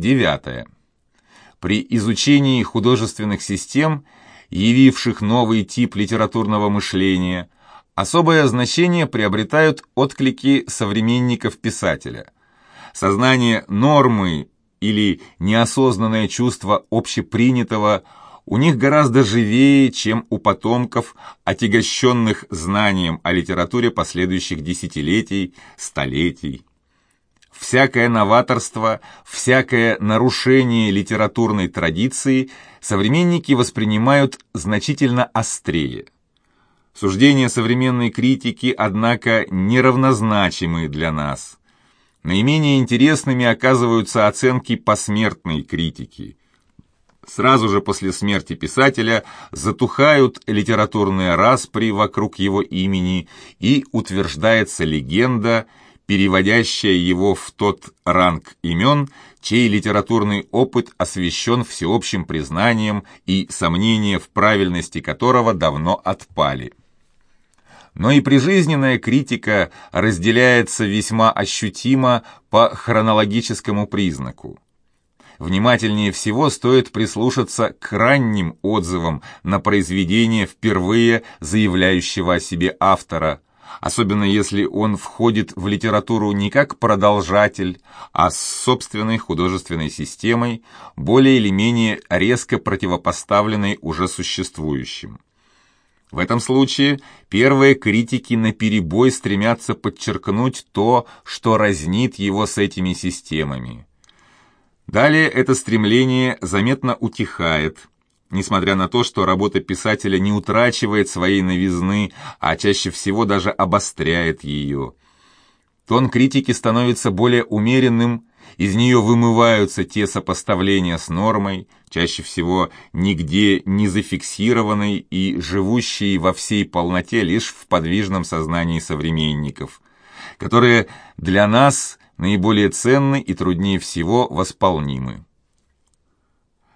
Девятое. При изучении художественных систем, явивших новый тип литературного мышления, особое значение приобретают отклики современников писателя. Сознание нормы или неосознанное чувство общепринятого у них гораздо живее, чем у потомков, отягощенных знанием о литературе последующих десятилетий, столетий. Всякое новаторство, всякое нарушение литературной традиции современники воспринимают значительно острее. Суждения современной критики, однако, неравнозначимы для нас. Наименее интересными оказываются оценки посмертной критики. Сразу же после смерти писателя затухают литературные распри вокруг его имени и утверждается легенда, переводящая его в тот ранг имен, чей литературный опыт освещен всеобщим признанием и сомнения в правильности которого давно отпали. Но и прижизненная критика разделяется весьма ощутимо по хронологическому признаку. Внимательнее всего стоит прислушаться к ранним отзывам на произведение впервые заявляющего о себе автора, особенно если он входит в литературу не как продолжатель, а с собственной художественной системой, более или менее резко противопоставленной уже существующим. В этом случае первые критики наперебой стремятся подчеркнуть то, что разнит его с этими системами. Далее это стремление заметно утихает, несмотря на то, что работа писателя не утрачивает своей новизны, а чаще всего даже обостряет ее. Тон критики становится более умеренным, из нее вымываются те сопоставления с нормой, чаще всего нигде не зафиксированной и живущей во всей полноте лишь в подвижном сознании современников, которые для нас наиболее ценны и труднее всего восполнимы.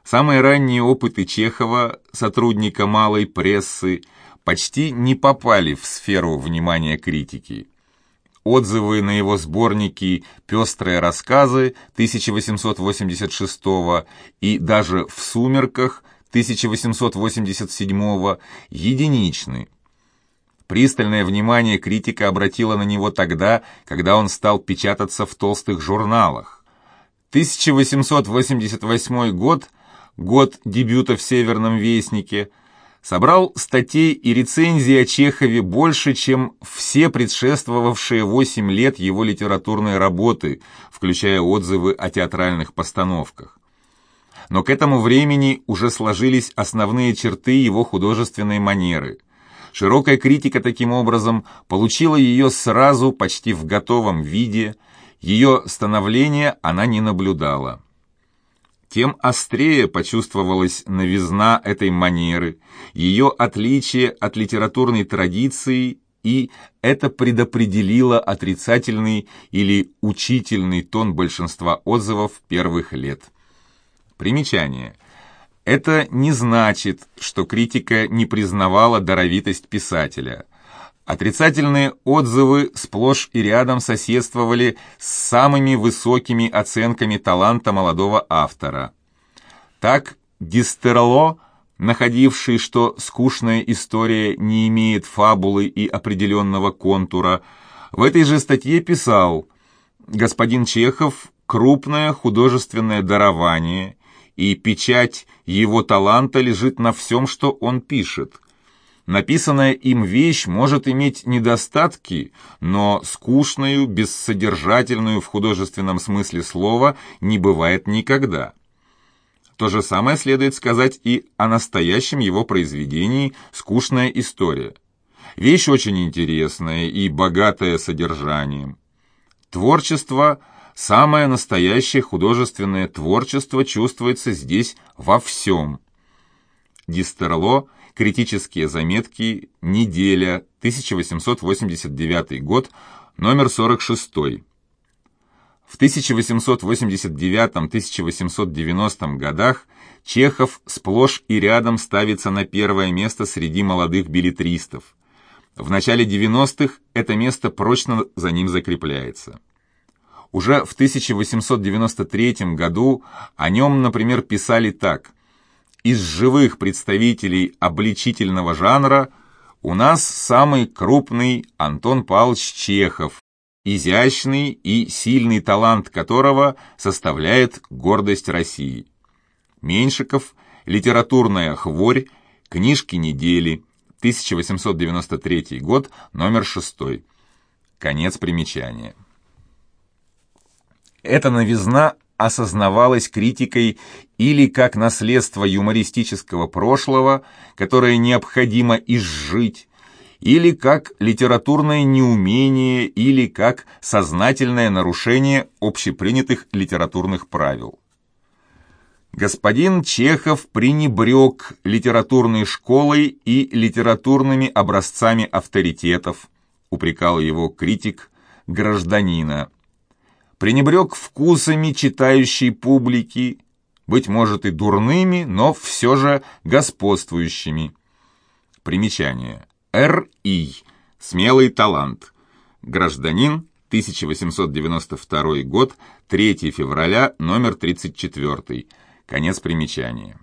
Самые ранние опыты Чехова, сотрудника малой прессы, почти не попали в сферу внимания критики. Отзывы на его сборники «Пестрые рассказы» 1886 и даже «В сумерках» 1887 единичны, Пристальное внимание критика обратила на него тогда, когда он стал печататься в толстых журналах. 1888 год, год дебюта в «Северном вестнике», собрал статей и рецензий о Чехове больше, чем все предшествовавшие 8 лет его литературной работы, включая отзывы о театральных постановках. Но к этому времени уже сложились основные черты его художественной манеры – Широкая критика таким образом получила ее сразу почти в готовом виде, ее становление она не наблюдала. Тем острее почувствовалась новизна этой манеры, ее отличие от литературной традиции и это предопределило отрицательный или учительный тон большинства отзывов первых лет. Примечание. Это не значит, что критика не признавала даровитость писателя. Отрицательные отзывы сплошь и рядом соседствовали с самыми высокими оценками таланта молодого автора. Так Дистерло, находивший, что скучная история не имеет фабулы и определенного контура, в этой же статье писал «Господин Чехов – крупное художественное дарование – и печать его таланта лежит на всем, что он пишет. Написанная им вещь может иметь недостатки, но скучную, бессодержательную в художественном смысле слова не бывает никогда. То же самое следует сказать и о настоящем его произведении «Скучная история». Вещь очень интересная и богатая содержанием. Творчество – Самое настоящее художественное творчество чувствуется здесь во всем. Дистерло, критические заметки, неделя, 1889 год, номер 46. В 1889-1890 годах Чехов сплошь и рядом ставится на первое место среди молодых билетристов. В начале 90-х это место прочно за ним закрепляется. Уже в 1893 году о нем, например, писали так. «Из живых представителей обличительного жанра у нас самый крупный Антон Павлович Чехов, изящный и сильный талант которого составляет гордость России. Меньшиков, литературная хворь, книжки недели, 1893 год, номер 6. Конец примечания. Эта новизна осознавалась критикой или как наследство юмористического прошлого, которое необходимо изжить, или как литературное неумение, или как сознательное нарушение общепринятых литературных правил. Господин Чехов пренебрег литературной школой и литературными образцами авторитетов, упрекал его критик гражданина. Пренебрег вкусами читающей публики, быть может и дурными, но все же господствующими. Примечание. Р.И. Смелый талант. Гражданин, 1892 год, 3 февраля, номер 34. Конец примечания.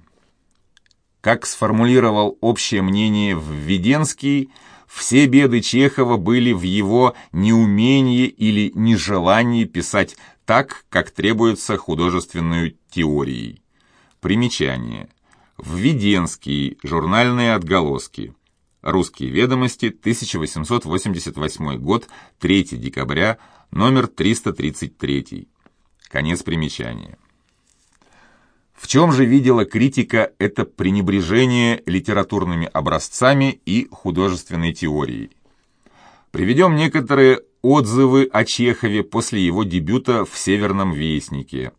Как сформулировал общее мнение Введенский, все беды Чехова были в его неумении или нежелании писать так, как требуется художественной теорией. Примечание. Введенский. Журнальные отголоски. Русские ведомости, 1888 год, 3 декабря, номер 333. Конец примечания. В чем же видела критика это пренебрежение литературными образцами и художественной теорией? Приведем некоторые отзывы о Чехове после его дебюта в «Северном вестнике».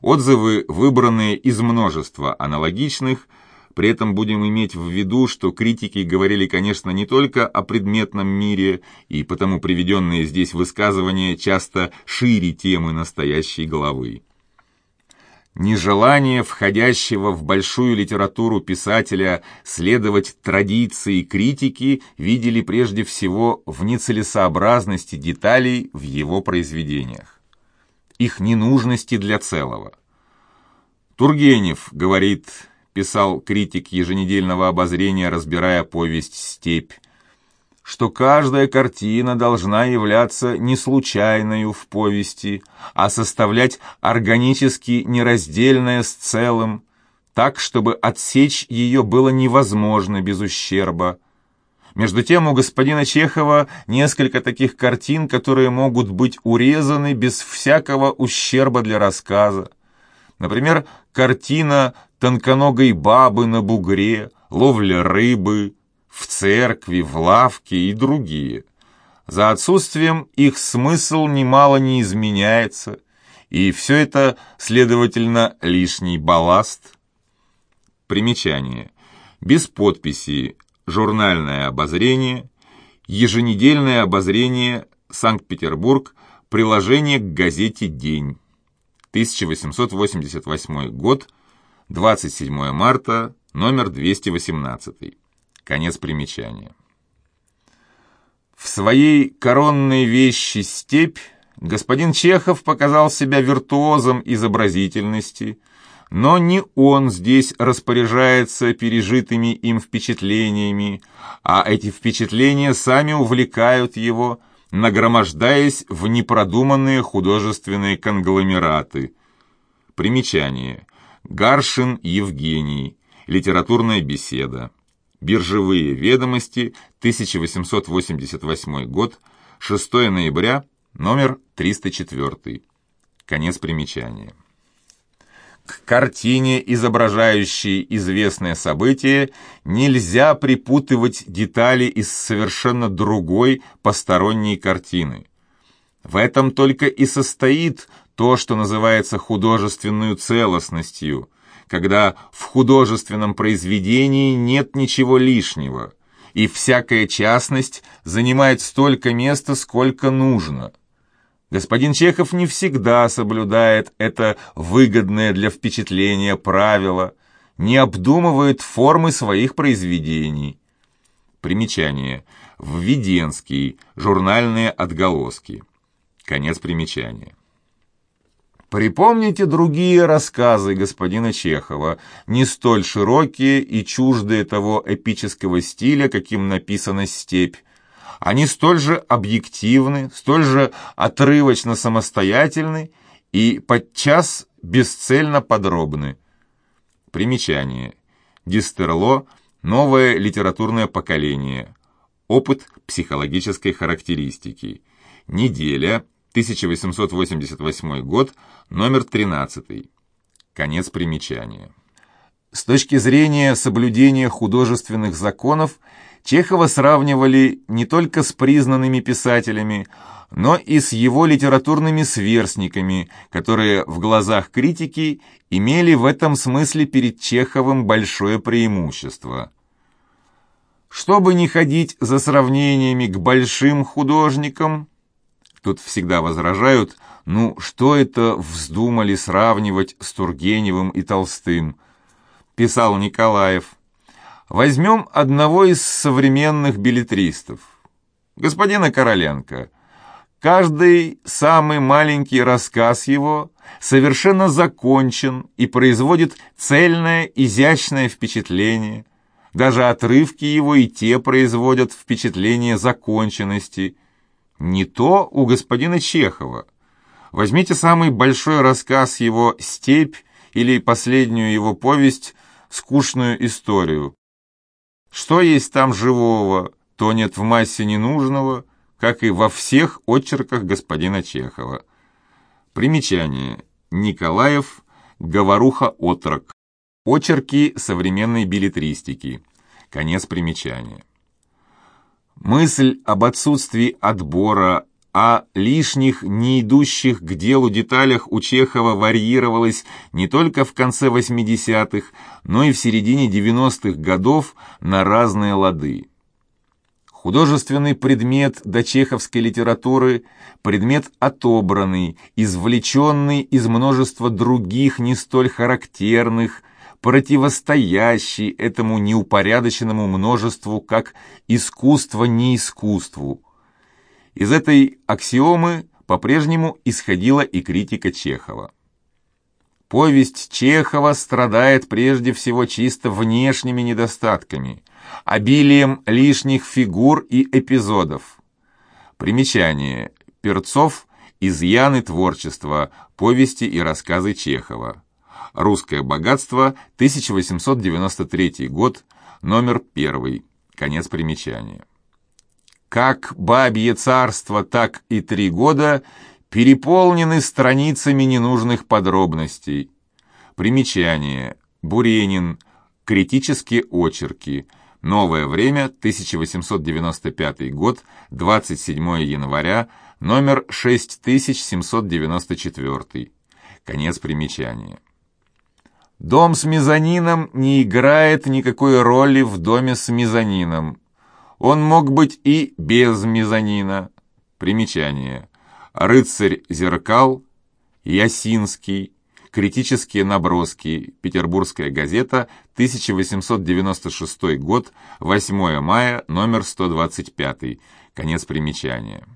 Отзывы, выбранные из множества аналогичных, при этом будем иметь в виду, что критики говорили, конечно, не только о предметном мире, и потому приведенные здесь высказывания часто шире темы настоящей главы. Нежелание входящего в большую литературу писателя следовать традиции критики видели прежде всего в нецелесообразности деталей в его произведениях, их ненужности для целого. Тургенев говорит, писал критик еженедельного обозрения, разбирая повесть «Степь», что каждая картина должна являться не случайной в повести, а составлять органически нераздельное с целым, так, чтобы отсечь ее было невозможно без ущерба. Между тем у господина Чехова несколько таких картин, которые могут быть урезаны без всякого ущерба для рассказа. Например, картина «Тонконогой бабы на бугре», «Ловля рыбы», в церкви, в лавке и другие. За отсутствием их смысл немало не изменяется, и все это, следовательно, лишний балласт. Примечание. Без подписи «Журнальное обозрение», «Еженедельное обозрение», Санкт-Петербург, приложение к газете «День». 1888 год, 27 марта, номер 218. Конец примечания. В своей коронной вещи «Степь» господин Чехов показал себя виртуозом изобразительности, но не он здесь распоряжается пережитыми им впечатлениями, а эти впечатления сами увлекают его, нагромождаясь в непродуманные художественные конгломераты. Примечание. Гаршин Евгений. Литературная беседа. Биржевые ведомости, 1888 год, 6 ноября, номер 304. Конец примечания. К картине, изображающей известное событие, нельзя припутывать детали из совершенно другой посторонней картины. В этом только и состоит то, что называется художественной целостностью – когда в художественном произведении нет ничего лишнего, и всякая частность занимает столько места, сколько нужно. Господин Чехов не всегда соблюдает это выгодное для впечатления правило, не обдумывает формы своих произведений. Примечание. Введенский. Журнальные отголоски. Конец примечания. Припомните другие рассказы господина Чехова, не столь широкие и чуждые того эпического стиля, каким написана «Степь». Они столь же объективны, столь же отрывочно самостоятельны и подчас бесцельно подробны. Примечание. Дистерло «Новое литературное поколение». Опыт психологической характеристики. Неделя, 1888 год, номер 13. Конец примечания. С точки зрения соблюдения художественных законов, Чехова сравнивали не только с признанными писателями, но и с его литературными сверстниками, которые в глазах критики имели в этом смысле перед Чеховым большое преимущество. Чтобы не ходить за сравнениями к большим художникам, тут всегда возражают, ну что это вздумали сравнивать с Тургеневым и Толстым, писал Николаев. Возьмем одного из современных билетристов, господина Короленко. Каждый самый маленький рассказ его совершенно закончен и производит цельное, изящное впечатление. Даже отрывки его и те производят впечатление законченности. Не то у господина Чехова. Возьмите самый большой рассказ его «Степь» или последнюю его повесть «Скучную историю». Что есть там живого, то нет в массе ненужного, как и во всех очерках господина Чехова. Примечание. Николаев, Говоруха-отрок. Очерки современной билетристики. Конец примечания. Мысль об отсутствии отбора, о лишних, не идущих к делу деталях у Чехова варьировалась не только в конце 80-х, но и в середине 90-х годов на разные лады. Художественный предмет дочеховской литературы – предмет отобранный, извлеченный из множества других не столь характерных, противостоящий этому неупорядоченному множеству как искусство не искусству. Из этой аксиомы по-прежнему исходила и критика Чехова. Повесть Чехова страдает прежде всего чисто внешними недостатками, обилием лишних фигур и эпизодов. Примечание. Перцов «Изъяны творчества. Повести и рассказы Чехова». Русское богатство, 1893 год, номер 1. Конец примечания. Как «Бабье царство», так и «Три года» переполнены страницами ненужных подробностей. Примечание. Буренин. Критические очерки. Новое время, 1895 год, 27 января, номер 6794. Конец примечания. Дом с мезонином не играет никакой роли в доме с мезонином. Он мог быть и без мезонина. Примечание. Рыцарь зеркал, Ясинский, Критические наброски, Петербургская газета, 1896 год, 8 мая, номер 125, конец примечания.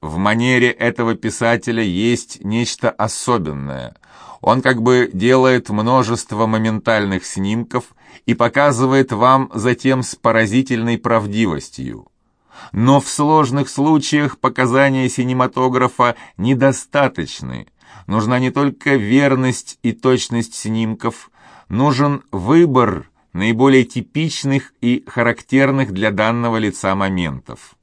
В манере этого писателя есть нечто особенное – он как бы делает множество моментальных снимков и показывает вам затем с поразительной правдивостью. Но в сложных случаях показания синематографа недостаточны. Нужна не только верность и точность снимков, нужен выбор наиболее типичных и характерных для данного лица моментов.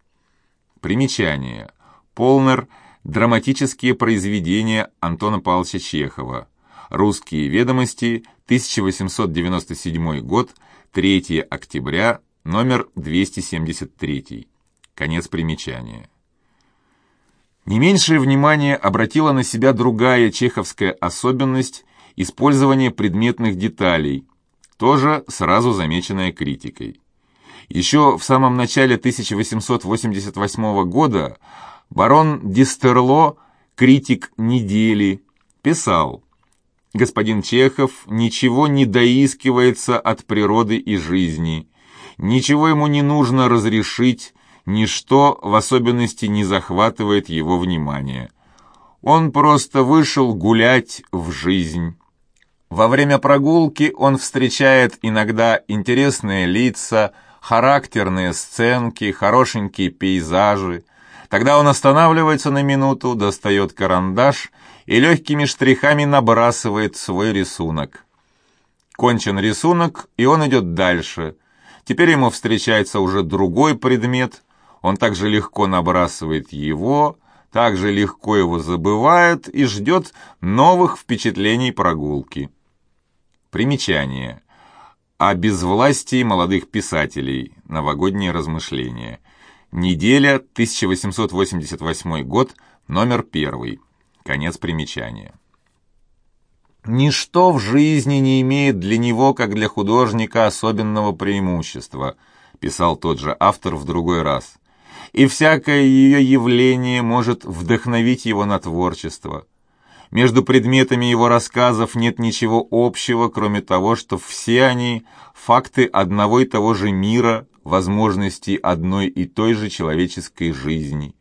Примечание. Полнер – Драматические произведения Антона Павловича Чехова. Русские ведомости, 1897 год, 3 октября, номер 273. Конец примечания. Не меньшее внимание обратила на себя другая чеховская особенность – использование предметных деталей, тоже сразу замеченная критикой. Еще в самом начале 1888 года Барон Дистерло, критик недели, писал, «Господин Чехов ничего не доискивается от природы и жизни, ничего ему не нужно разрешить, ничто в особенности не захватывает его внимания. Он просто вышел гулять в жизнь. Во время прогулки он встречает иногда интересные лица, характерные сценки, хорошенькие пейзажи. Тогда он останавливается на минуту, достает карандаш и легкими штрихами набрасывает свой рисунок. Кончен рисунок, и он идет дальше. Теперь ему встречается уже другой предмет. Он также легко набрасывает его, также легко его забывает и ждет новых впечатлений прогулки. Примечание. О безвластии молодых писателей. Новогодние размышления. Неделя, 1888 год, номер первый. Конец примечания. Ничто в жизни не имеет для него, как для художника, особенного преимущества, писал тот же автор в другой раз. И всякое ее явление может вдохновить его на творчество. Между предметами его рассказов нет ничего общего, кроме того, что все они – факты одного и того же мира, возможности одной и той же человеческой жизни.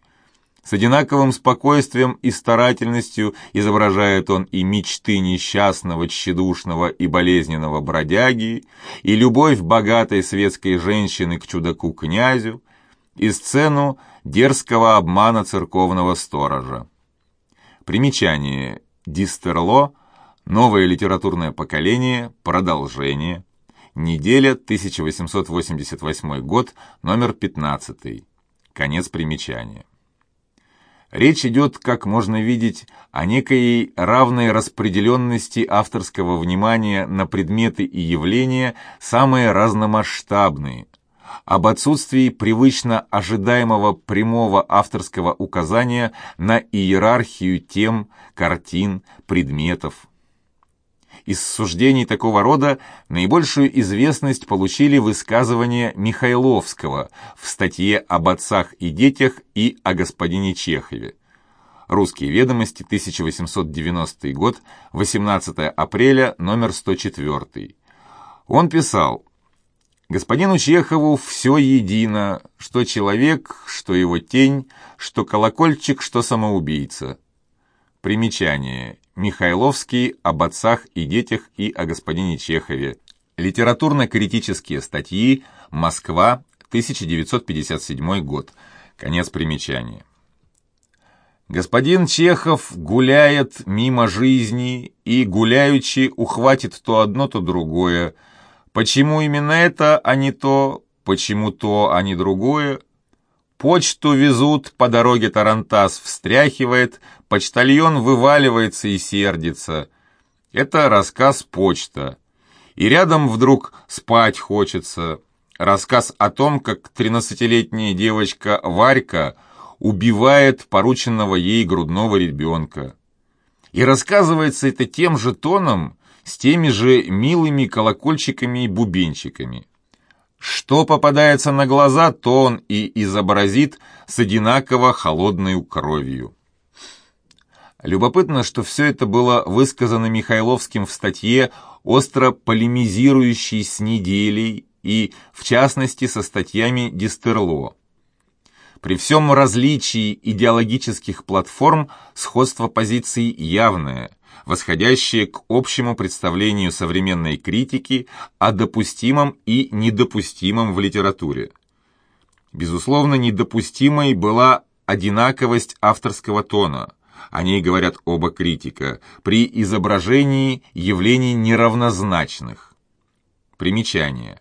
С одинаковым спокойствием и старательностью изображает он и мечты несчастного, тщедушного и болезненного бродяги, и любовь богатой светской женщины к чудаку-князю, и сцену дерзкого обмана церковного сторожа. Примечание. Дистерло. Новое литературное поколение. Продолжение. Неделя, 1888 год, номер 15. Конец примечания. Речь идет, как можно видеть, о некой равной распределенности авторского внимания на предметы и явления, самые разномасштабные, об отсутствии привычно ожидаемого прямого авторского указания на иерархию тем, картин, предметов. Из суждений такого рода наибольшую известность получили высказывания Михайловского в статье об отцах и детях и о господине Чехове. Русские ведомости, 1890 год, 18 апреля, номер 104. Он писал Господину Чехову все едино, что человек, что его тень, что колокольчик, что самоубийца. Примечание. Михайловский об отцах и детях и о господине Чехове. Литературно-критические статьи. Москва, 1957 год. Конец примечания. Господин Чехов гуляет мимо жизни и, гуляючи, ухватит то одно, то другое, Почему именно это, а не то? Почему то, а не другое? Почту везут, по дороге Тарантас встряхивает, почтальон вываливается и сердится. Это рассказ «Почта». И рядом вдруг спать хочется. Рассказ о том, как тринадцатилетняя девочка Варька убивает порученного ей грудного ребенка. И рассказывается это тем же тоном, с теми же милыми колокольчиками и бубенчиками. Что попадается на глаза, то он и изобразит с одинаково холодной кровью. Любопытно, что все это было высказано Михайловским в статье, остро полемизирующей с неделей и, в частности, со статьями Дистерло. При всем различии идеологических платформ сходство позиций явное – восходящее к общему представлению современной критики о допустимом и недопустимом в литературе. Безусловно, недопустимой была одинаковость авторского тона, о ней говорят оба критика, при изображении явлений неравнозначных. Примечание.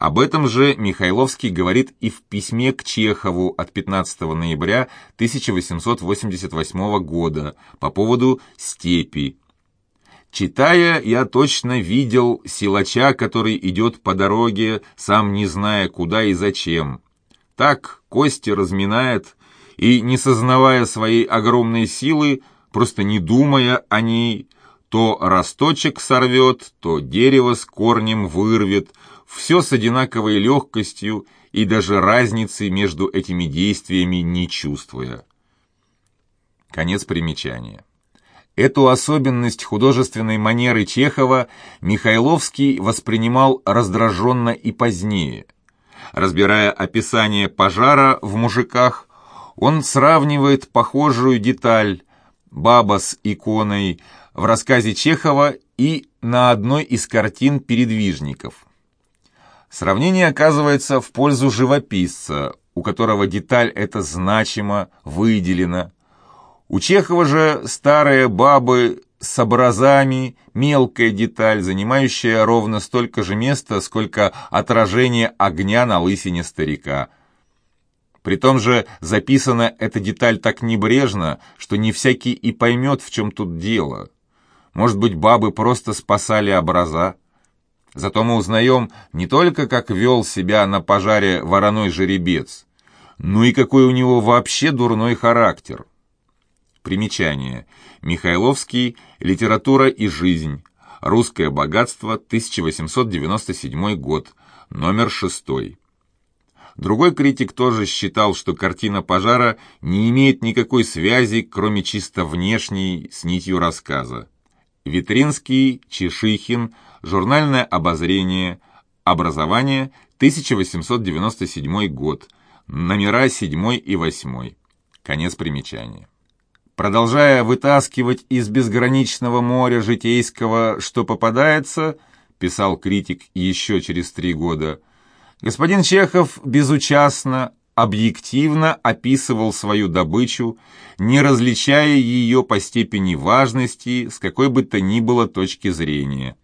Об этом же Михайловский говорит и в письме к Чехову от 15 ноября 1888 года по поводу «Степи». Читая, я точно видел силача, который идет по дороге, сам не зная, куда и зачем. Так кости разминает, и, не сознавая своей огромной силы, просто не думая о ней, то росточек сорвет, то дерево с корнем вырвет, все с одинаковой легкостью и даже разницы между этими действиями не чувствуя. Конец примечания. Эту особенность художественной манеры Чехова Михайловский воспринимал раздраженно и позднее. Разбирая описание пожара в «Мужиках», он сравнивает похожую деталь «Баба с иконой» в рассказе Чехова и на одной из картин передвижников. Сравнение оказывается в пользу живописца, у которого деталь эта значимо выделена. У Чехова же старые бабы с образами, мелкая деталь, занимающая ровно столько же места, сколько отражение огня на лысине старика. При том же записана эта деталь так небрежно, что не всякий и поймет, в чем тут дело. Может быть, бабы просто спасали образа? Зато мы узнаем не только, как вел себя на пожаре вороной жеребец, но и какой у него вообще дурной характер. Примечание. Михайловский «Литература и жизнь. Русское богатство. 1897 год. Номер 6». Другой критик тоже считал, что картина пожара не имеет никакой связи, кроме чисто внешней, с нитью рассказа. Витринский, Чешихин, Журнальное обозрение, Образование, 1897 год, номера 7 и 8. Конец примечания. Продолжая вытаскивать из безграничного моря житейского, что попадается, писал критик еще через три года, господин Чехов безучастно, объективно описывал свою добычу, не различая ее по степени важности с какой бы то ни было точки зрения.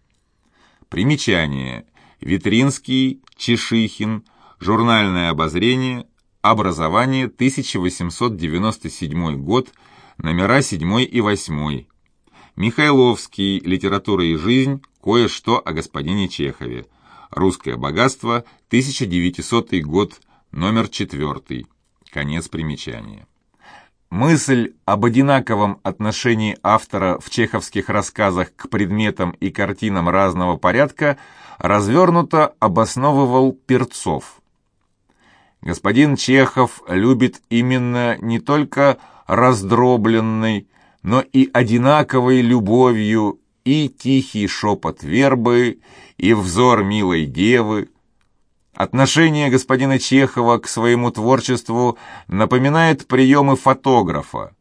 Примечание. Витринский, Чешихин, Журнальное обозрение, Образование, 1897 год, номера 7 и 8. Михайловский, Литература и жизнь, кое-что о господине Чехове. Русское богатство, 1900 год, номер 4. Конец примечания. Мысль об одинаковом отношении автора в чеховских рассказах к предметам и картинам разного порядка развернуто обосновывал Перцов. Господин Чехов любит именно не только раздробленной, но и одинаковой любовью и тихий шепот вербы, и взор милой девы, Отношение господина Чехова к своему творчеству напоминает приемы фотографа.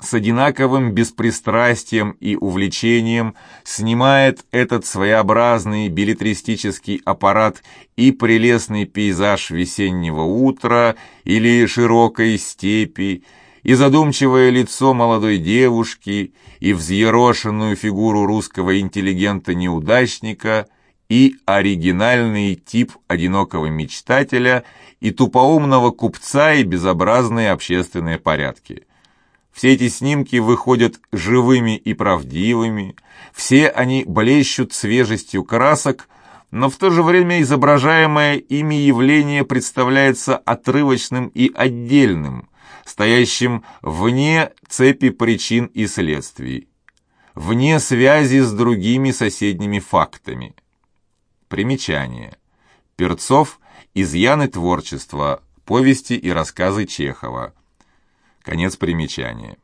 С одинаковым беспристрастием и увлечением снимает этот своеобразный билетристический аппарат и прелестный пейзаж весеннего утра или широкой степи, и задумчивое лицо молодой девушки, и взъерошенную фигуру русского интеллигента-неудачника – и оригинальный тип одинокого мечтателя и тупоумного купца и безобразные общественные порядки. Все эти снимки выходят живыми и правдивыми, все они блещут свежестью красок, но в то же время изображаемое ими явление представляется отрывочным и отдельным, стоящим вне цепи причин и следствий, вне связи с другими соседними фактами. Примечание. Перцов «Изъяны творчества. Повести и рассказы Чехова». Конец примечания.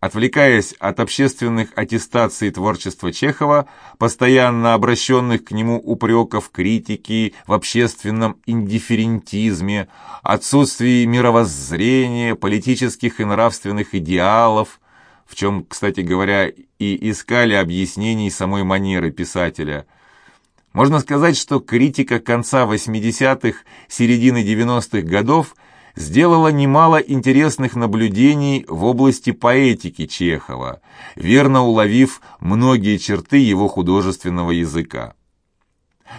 Отвлекаясь от общественных аттестаций творчества Чехова, постоянно обращенных к нему упреков критики в общественном индифферентизме, отсутствии мировоззрения, политических и нравственных идеалов, в чем, кстати говоря, и искали объяснений самой манеры писателя – можно сказать, что критика конца 80-х, середины 90-х годов сделала немало интересных наблюдений в области поэтики Чехова, верно уловив многие черты его художественного языка.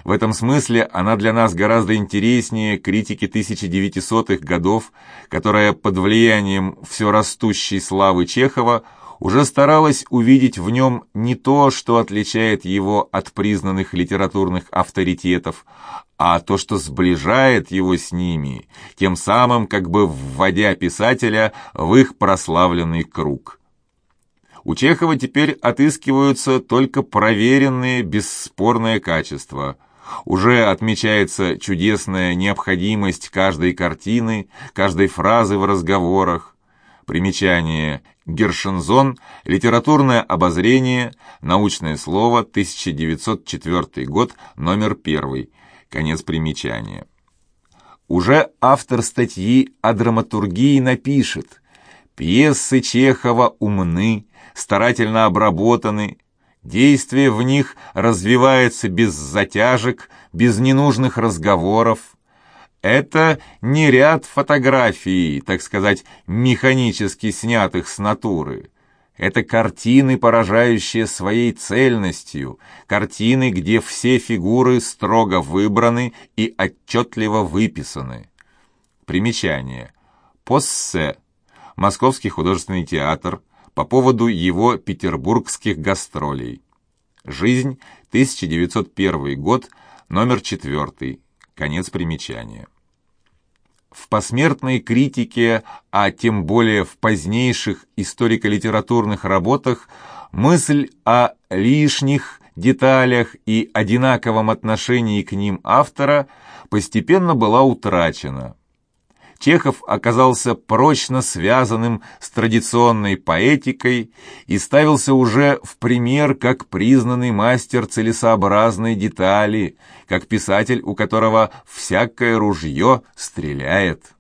В этом смысле она для нас гораздо интереснее критики 1900-х годов, которая под влиянием все растущей славы Чехова уже старалась увидеть в нем не то, что отличает его от признанных литературных авторитетов, а то, что сближает его с ними, тем самым как бы вводя писателя в их прославленный круг. У Чехова теперь отыскиваются только проверенные, бесспорные качества. Уже отмечается чудесная необходимость каждой картины, каждой фразы в разговорах. Примечание Гершензон, литературное обозрение, научное слово, 1904 год, номер 1, конец примечания. Уже автор статьи о драматургии напишет, Пьесы Чехова умны, старательно обработаны, действие в них развивается без затяжек, без ненужных разговоров. Это не ряд фотографий, так сказать, механически снятых с натуры. Это картины, поражающие своей цельностью, картины, где все фигуры строго выбраны и отчетливо выписаны. Примечание. Поссе Московский художественный театр по поводу его петербургских гастролей. Жизнь, 1901 год, номер 4, конец примечания. В посмертной критике, а тем более в позднейших историко-литературных работах, мысль о лишних деталях и одинаковом отношении к ним автора постепенно была утрачена – Чехов оказался прочно связанным с традиционной поэтикой и ставился уже в пример как признанный мастер целесообразной детали, как писатель, у которого всякое ружье стреляет.